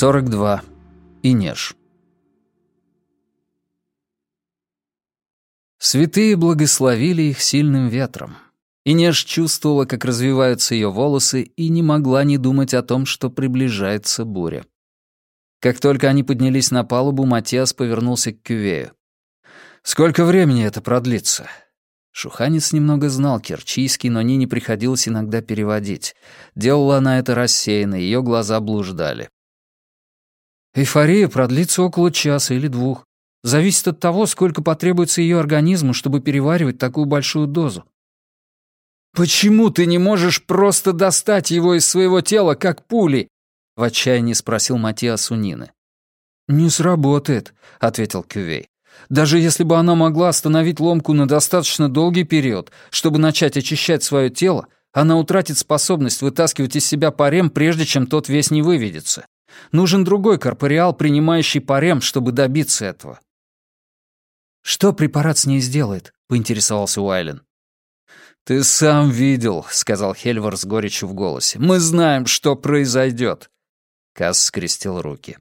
42. Инеж. Святые благословили их сильным ветром. Инеж чувствовала, как развиваются ее волосы, и не могла не думать о том, что приближается буря. Как только они поднялись на палубу, Матиас повернулся к Кювею. «Сколько времени это продлится?» Шуханец немного знал керчийский, но Нине приходилось иногда переводить. Делала она это рассеянно, ее глаза блуждали. «Эйфория продлится около часа или двух. Зависит от того, сколько потребуется ее организму, чтобы переваривать такую большую дозу». «Почему ты не можешь просто достать его из своего тела, как пули?» — в отчаянии спросил Матиас у Нины. «Не сработает», — ответил Кювей. Даже если бы она могла остановить ломку на достаточно долгий период, чтобы начать очищать свое тело, она утратит способность вытаскивать из себя парем, прежде чем тот весь не выведется. Нужен другой корпориал, принимающий парем, чтобы добиться этого. «Что препарат с ней сделает?» — поинтересовался Уайлен. «Ты сам видел», — сказал Хельвар с горечью в голосе. «Мы знаем, что произойдет». Касс скрестил руки.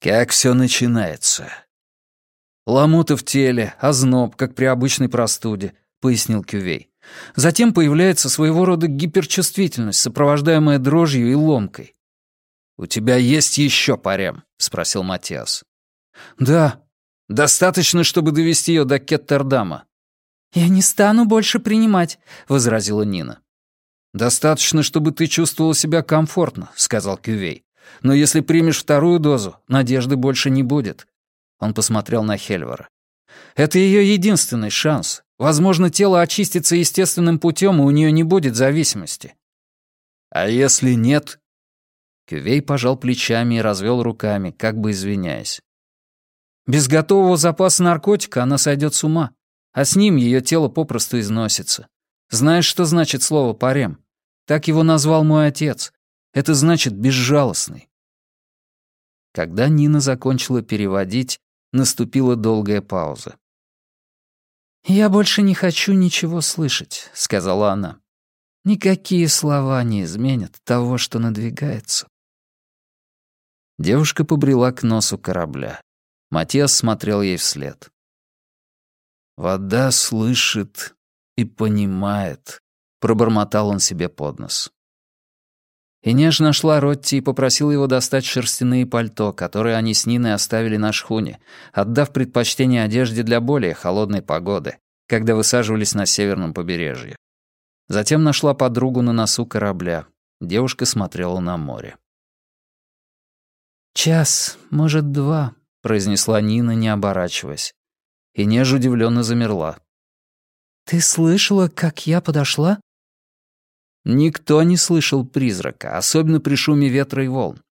«Как все начинается? «Ломота в теле, озноб, как при обычной простуде», — пояснил Кювей. «Затем появляется своего рода гиперчувствительность, сопровождаемая дрожью и ломкой». «У тебя есть еще парем?» — спросил Матиас. «Да. Достаточно, чтобы довести ее до Кеттердама». «Я не стану больше принимать», — возразила Нина. «Достаточно, чтобы ты чувствовала себя комфортно», — сказал Кювей. «Но если примешь вторую дозу, надежды больше не будет. Он посмотрел на Хельвара. «Это ее единственный шанс. Возможно, тело очистится естественным путем, и у нее не будет зависимости». «А если нет?» Кювей пожал плечами и развел руками, как бы извиняясь. «Без готового запаса наркотика она сойдет с ума, а с ним ее тело попросту износится. Знаешь, что значит слово «парем»? Так его назвал мой отец. Это значит «безжалостный». Когда Нина закончила переводить, Наступила долгая пауза. «Я больше не хочу ничего слышать», — сказала она. «Никакие слова не изменят того, что надвигается». Девушка побрела к носу корабля. Матиас смотрел ей вслед. «Вода слышит и понимает», — пробормотал он себе под нос. И нежно нашла Ротти и попросила его достать шерстяные пальто, которые они с Ниной оставили на шхуне, отдав предпочтение одежде для более холодной погоды, когда высаживались на северном побережье. Затем нашла подругу на носу корабля. Девушка смотрела на море. «Час, может, два», — произнесла Нина, не оборачиваясь. И неж удивленно замерла. «Ты слышала, как я подошла?» Никто не слышал призрака, особенно при шуме ветра и волн.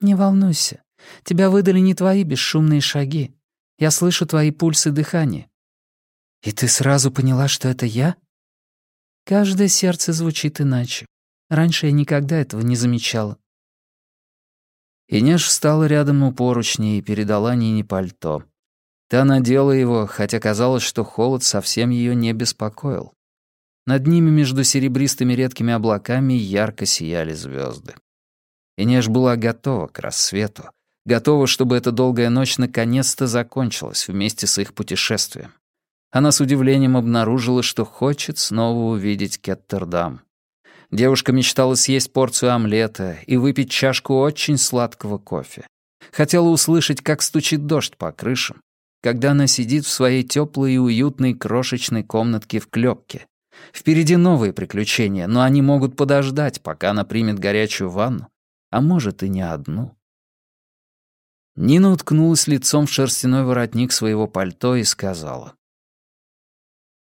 «Не волнуйся. Тебя выдали не твои бесшумные шаги. Я слышу твои пульсы дыхания». «И ты сразу поняла, что это я?» «Каждое сердце звучит иначе. Раньше я никогда этого не замечала». Инеш встала рядом у поручня и передала Нине пальто. Та надела его, хотя казалось, что холод совсем ее не беспокоил. Над ними между серебристыми редкими облаками ярко сияли звезды. Инеж была готова к рассвету, готова, чтобы эта долгая ночь наконец-то закончилась вместе с их путешествием. Она с удивлением обнаружила, что хочет снова увидеть Кеттердам. Девушка мечтала съесть порцию омлета и выпить чашку очень сладкого кофе. Хотела услышать, как стучит дождь по крышам, когда она сидит в своей теплой и уютной крошечной комнатке в клепке, Впереди новые приключения, но они могут подождать, пока она примет горячую ванну, а может и не одну. Нина уткнулась лицом в шерстяной воротник своего пальто и сказала.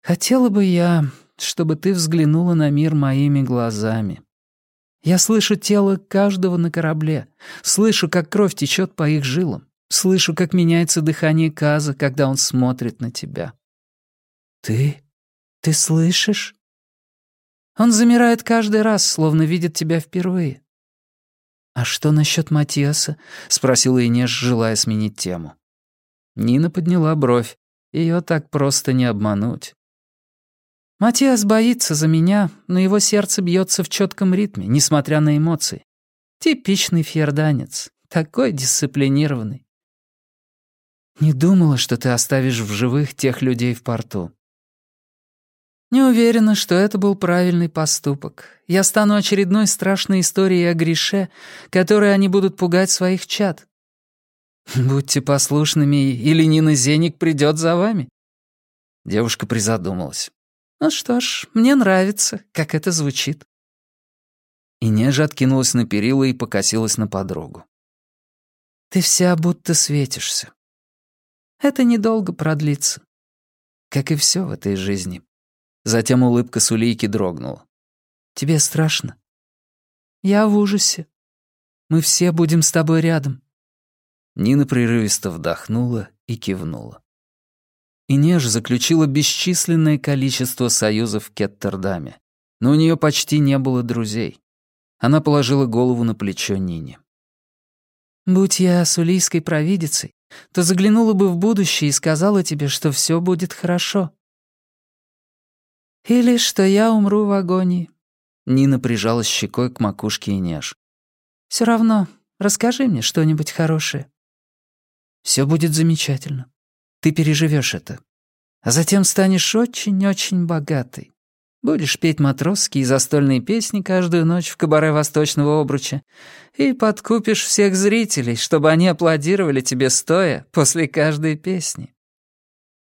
«Хотела бы я, чтобы ты взглянула на мир моими глазами. Я слышу тело каждого на корабле, слышу, как кровь течет по их жилам, слышу, как меняется дыхание Каза, когда он смотрит на тебя. Ты «Ты слышишь?» Он замирает каждый раз, словно видит тебя впервые. «А что насчет Матиаса?» — спросила Инеш, желая сменить тему. Нина подняла бровь. Ее так просто не обмануть. «Матиас боится за меня, но его сердце бьется в четком ритме, несмотря на эмоции. Типичный фьерданец, такой дисциплинированный. Не думала, что ты оставишь в живых тех людей в порту. Не уверена, что это был правильный поступок. Я стану очередной страшной историей о греше, которой они будут пугать своих чад. Будьте послушными, или Нина Зеник придет за вами. Девушка призадумалась. Ну что ж, мне нравится, как это звучит. И неже откинулась на перила и покосилась на подругу. Ты вся будто светишься. Это недолго продлится. Как и все в этой жизни. Затем улыбка Сулейки дрогнула. «Тебе страшно?» «Я в ужасе. Мы все будем с тобой рядом». Нина прерывисто вдохнула и кивнула. Инеж заключила бесчисленное количество союзов в Кеттердаме, но у нее почти не было друзей. Она положила голову на плечо Нине. «Будь я сулийской провидицей, то заглянула бы в будущее и сказала тебе, что все будет хорошо. «Или что я умру в агонии». Нина прижалась щекой к макушке Инеш. «Все равно, расскажи мне что-нибудь хорошее». «Все будет замечательно. Ты переживешь это. А затем станешь очень-очень богатой. Будешь петь матросские и застольные песни каждую ночь в кабаре Восточного Обруча и подкупишь всех зрителей, чтобы они аплодировали тебе стоя после каждой песни».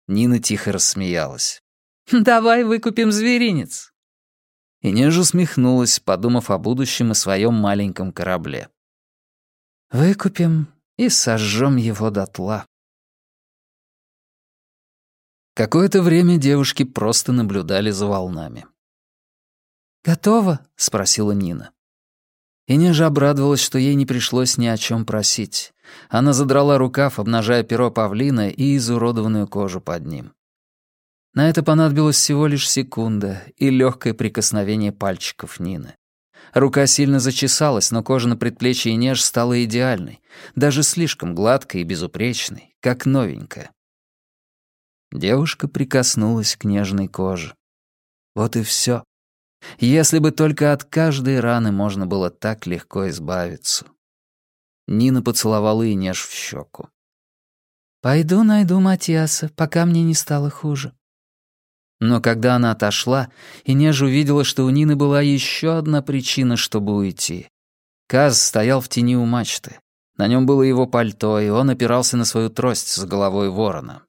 Нина тихо рассмеялась. Давай выкупим зверинец». И неж усмехнулась, подумав о будущем и своем маленьком корабле. «Выкупим и сожжем его дотла». Какое-то время девушки просто наблюдали за волнами. «Готово?» — спросила Нина. И Нежа обрадовалась, что ей не пришлось ни о чем просить. Она задрала рукав, обнажая перо павлина и изуродованную кожу под ним. На это понадобилось всего лишь секунда и легкое прикосновение пальчиков Нины. Рука сильно зачесалась, но кожа на предплечье неж стала идеальной, даже слишком гладкой и безупречной, как новенькая. Девушка прикоснулась к нежной коже. Вот и все. Если бы только от каждой раны можно было так легко избавиться. Нина поцеловала и неж в щеку. «Пойду найду Матиаса, пока мне не стало хуже». Но когда она отошла, Инеж увидела, что у Нины была еще одна причина, чтобы уйти. Каз стоял в тени у мачты. На нем было его пальто, и он опирался на свою трость с головой ворона.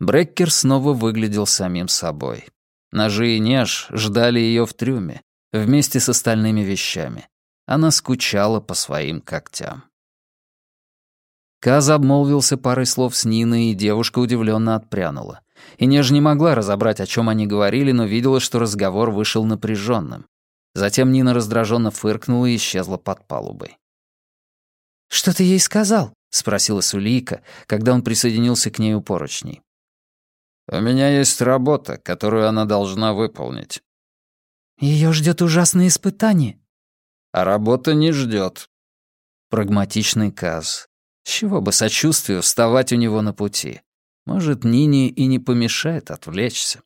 Бреккер снова выглядел самим собой. Ножи и неж ждали ее в трюме, вместе с остальными вещами. Она скучала по своим когтям. Каз обмолвился парой слов с Ниной, и девушка удивленно отпрянула. И Неж не могла разобрать, о чем они говорили, но видела, что разговор вышел напряженным. Затем Нина раздраженно фыркнула и исчезла под палубой. «Что ты ей сказал?» — спросила Сулейка, когда он присоединился к ней у поручней. «У меня есть работа, которую она должна выполнить». Ее ждет ужасное испытание». «А работа не ждет. Прагматичный Каз. С чего бы сочувствию вставать у него на пути? Может, Нине и не помешает отвлечься.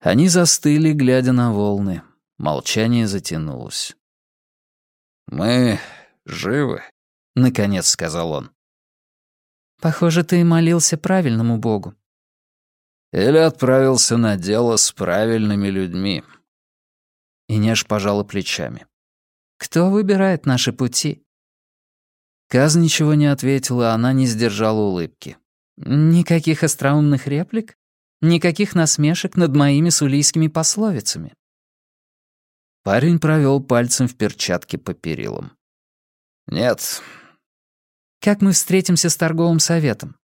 Они застыли, глядя на волны. Молчание затянулось. «Мы живы», — наконец сказал он. «Похоже, ты молился правильному Богу». «Или отправился на дело с правильными людьми». Инеш пожала плечами. «Кто выбирает наши пути?» Каз ничего не ответила, она не сдержала улыбки. Никаких остроумных реплик? Никаких насмешек над моими сулийскими пословицами? Парень провел пальцем в перчатке по перилам. «Нет». «Как мы встретимся с торговым советом?»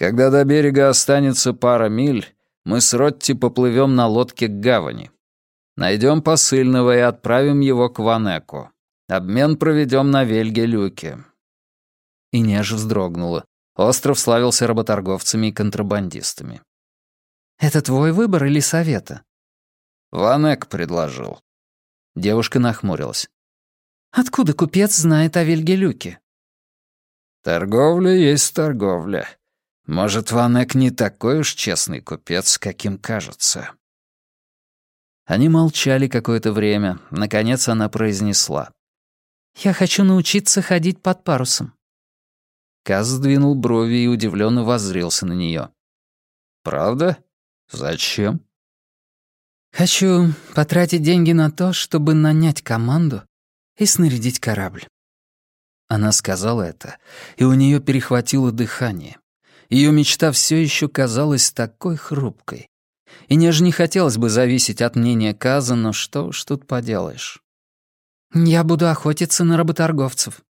«Когда до берега останется пара миль, мы с Ротти поплывем на лодке к гавани. Найдем посыльного и отправим его к Ванеку. Обмен проведем на Вельге-Люке». И неж вздрогнула. Остров славился работорговцами и контрабандистами. «Это твой выбор или совета?» «Ванек предложил». Девушка нахмурилась. «Откуда купец знает о Вильгелюке?» «Торговля есть торговля. Может, Ванек не такой уж честный купец, каким кажется». Они молчали какое-то время. Наконец она произнесла. «Я хочу научиться ходить под парусом». Каз сдвинул брови и удивленно воззрелся на нее. «Правда? Зачем?» «Хочу потратить деньги на то, чтобы нанять команду и снарядить корабль». Она сказала это, и у нее перехватило дыхание. Ее мечта все еще казалась такой хрупкой. И неже не хотелось бы зависеть от мнения Каза, но что уж тут поделаешь. «Я буду охотиться на работорговцев».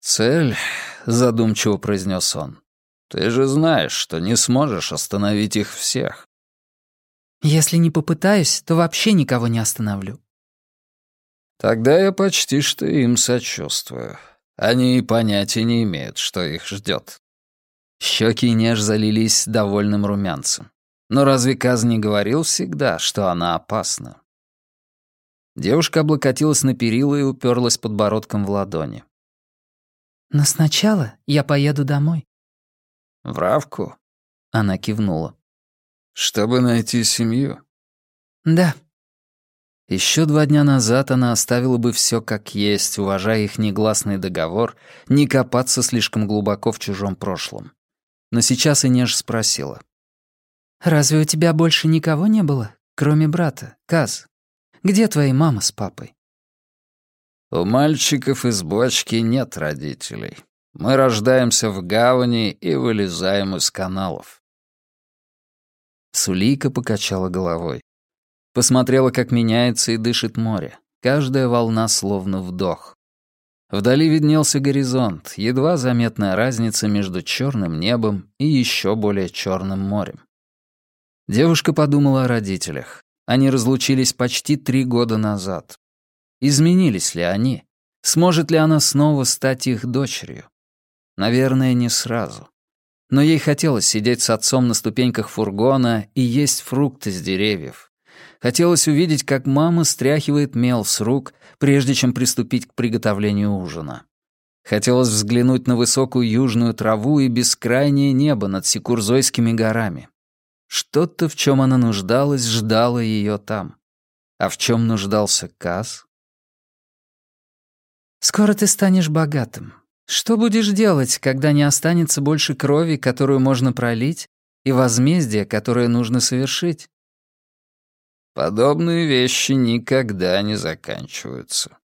«Цель», — задумчиво произнес он, — «ты же знаешь, что не сможешь остановить их всех». «Если не попытаюсь, то вообще никого не остановлю». «Тогда я почти что им сочувствую. Они и понятия не имеют, что их ждет. Щеки Неж залились довольным румянцем. Но разве Каз не говорил всегда, что она опасна? Девушка облокотилась на перила и уперлась подбородком в ладони. «Но сначала я поеду домой». «В Равку?» — она кивнула. «Чтобы найти семью?» «Да». Еще два дня назад она оставила бы все как есть, уважая их негласный договор, не копаться слишком глубоко в чужом прошлом. Но сейчас Инеж спросила. «Разве у тебя больше никого не было, кроме брата, Каз? Где твои мама с папой?» «У мальчиков из бочки нет родителей. Мы рождаемся в гавани и вылезаем из каналов». Сулейка покачала головой. Посмотрела, как меняется и дышит море. Каждая волна словно вдох. Вдали виднелся горизонт, едва заметная разница между черным небом и еще более черным морем. Девушка подумала о родителях. Они разлучились почти три года назад. Изменились ли они? Сможет ли она снова стать их дочерью? Наверное, не сразу. Но ей хотелось сидеть с отцом на ступеньках фургона и есть фрукты с деревьев. Хотелось увидеть, как мама стряхивает мел с рук, прежде чем приступить к приготовлению ужина. Хотелось взглянуть на высокую южную траву и бескрайнее небо над Секурзойскими горами. Что-то, в чем она нуждалась, ждало ее там. А в чем нуждался Каз? «Скоро ты станешь богатым. Что будешь делать, когда не останется больше крови, которую можно пролить, и возмездия, которое нужно совершить?» Подобные вещи никогда не заканчиваются.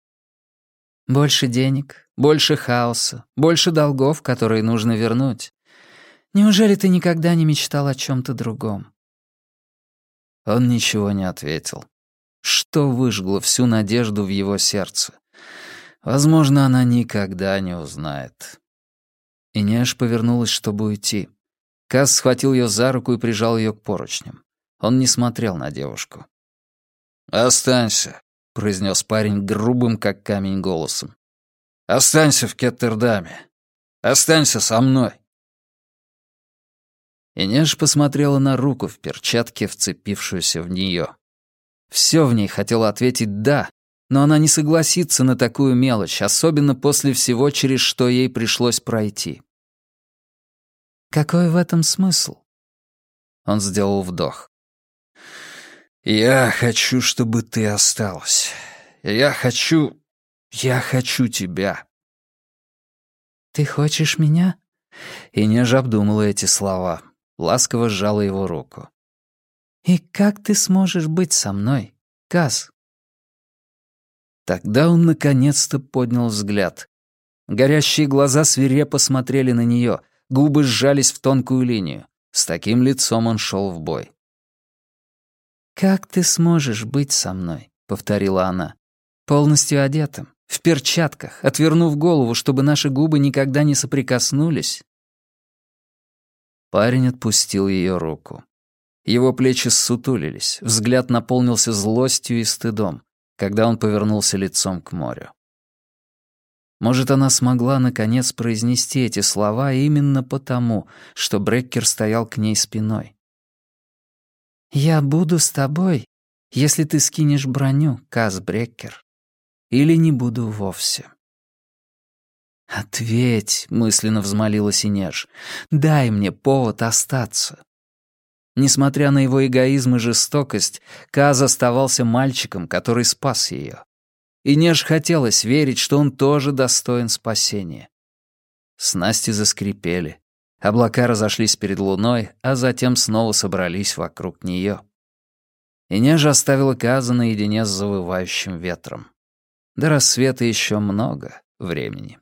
Больше денег, больше хаоса, больше долгов, которые нужно вернуть. Неужели ты никогда не мечтал о чем-то другом?» Он ничего не ответил. Что выжгло всю надежду в его сердце? Возможно, она никогда не узнает. Инеш повернулась, чтобы уйти. Кас схватил ее за руку и прижал ее к поручням. Он не смотрел на девушку. «Останься», — произнес парень грубым, как камень, голосом. «Останься в Кеттердаме. Останься со мной». Инеж посмотрела на руку в перчатке, вцепившуюся в нее. Все в ней хотело ответить «да», но она не согласится на такую мелочь, особенно после всего, через что ей пришлось пройти. «Какой в этом смысл?» Он сделал вдох. «Я хочу, чтобы ты осталась. Я хочу... Я хочу тебя». «Ты хочешь меня?» И неж обдумала эти слова ласково сжала его руку. «И как ты сможешь быть со мной, Каз?» Тогда он наконец-то поднял взгляд. Горящие глаза свирепо смотрели на нее, губы сжались в тонкую линию. С таким лицом он шел в бой. «Как ты сможешь быть со мной?» — повторила она. «Полностью одетым, в перчатках, отвернув голову, чтобы наши губы никогда не соприкоснулись, Парень отпустил ее руку. Его плечи ссутулились, взгляд наполнился злостью и стыдом, когда он повернулся лицом к морю. Может, она смогла наконец произнести эти слова именно потому, что Бреккер стоял к ней спиной. «Я буду с тобой, если ты скинешь броню, Каз Бреккер. Или не буду вовсе». «Ответь», — мысленно взмолилась Инеж, — «дай мне повод остаться». Несмотря на его эгоизм и жестокость, Каз оставался мальчиком, который спас ее. И Неж хотелось верить, что он тоже достоин спасения. Снасти заскрипели. Облака разошлись перед луной, а затем снова собрались вокруг нее. И Нежа оставила Каза наедине с завывающим ветром. До рассвета еще много времени.